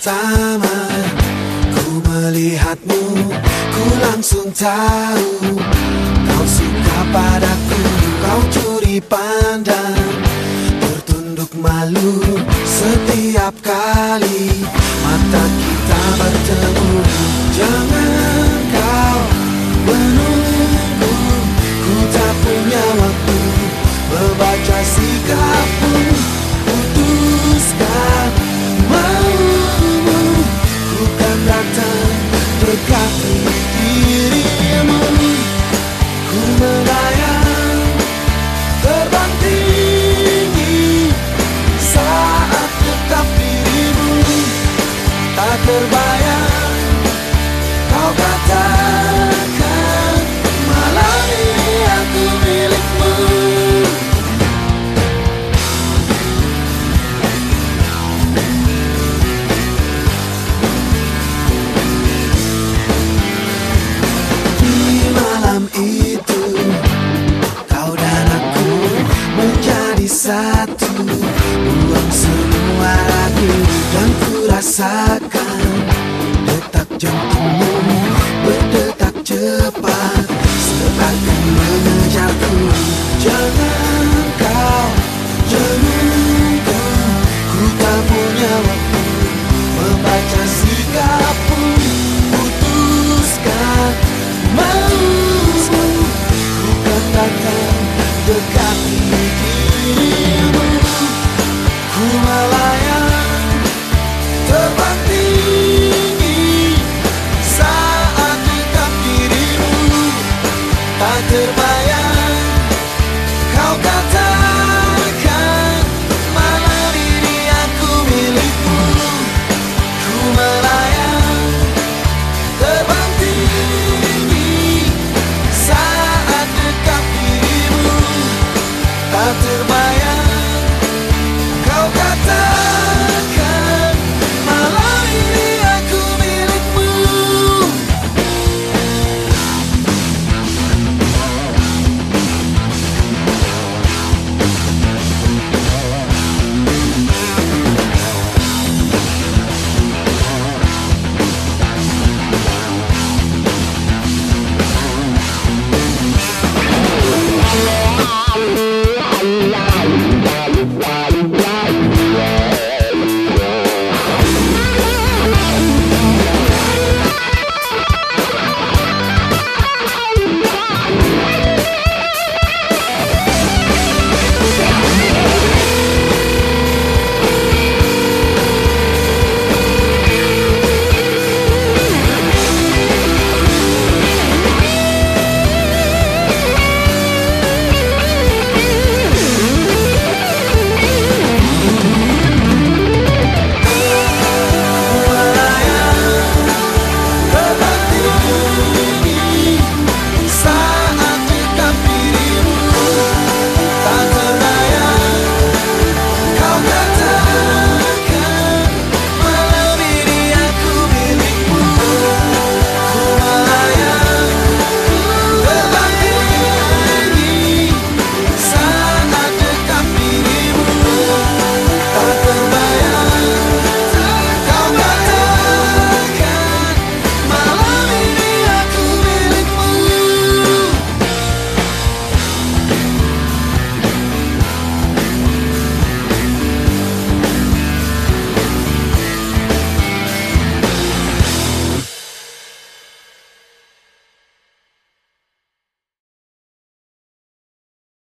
pertama Ku melihatmu Ku langsung tahu. Kau suka padaku Kau curi pandang. Bertunduk malu Setiap kali Mata kita bertemu. Jangan kau menunggu Ku tak punya waktu. Membaca sikapmu satu Buang semua ragu dan ku rasakan Detak jantungmu berdetak cepat. Seakan mengejarku Jangan kau jenungkan Ku tak punya waktu membaca sikapmu Putuskan mau Ku katakan dekat dirimu.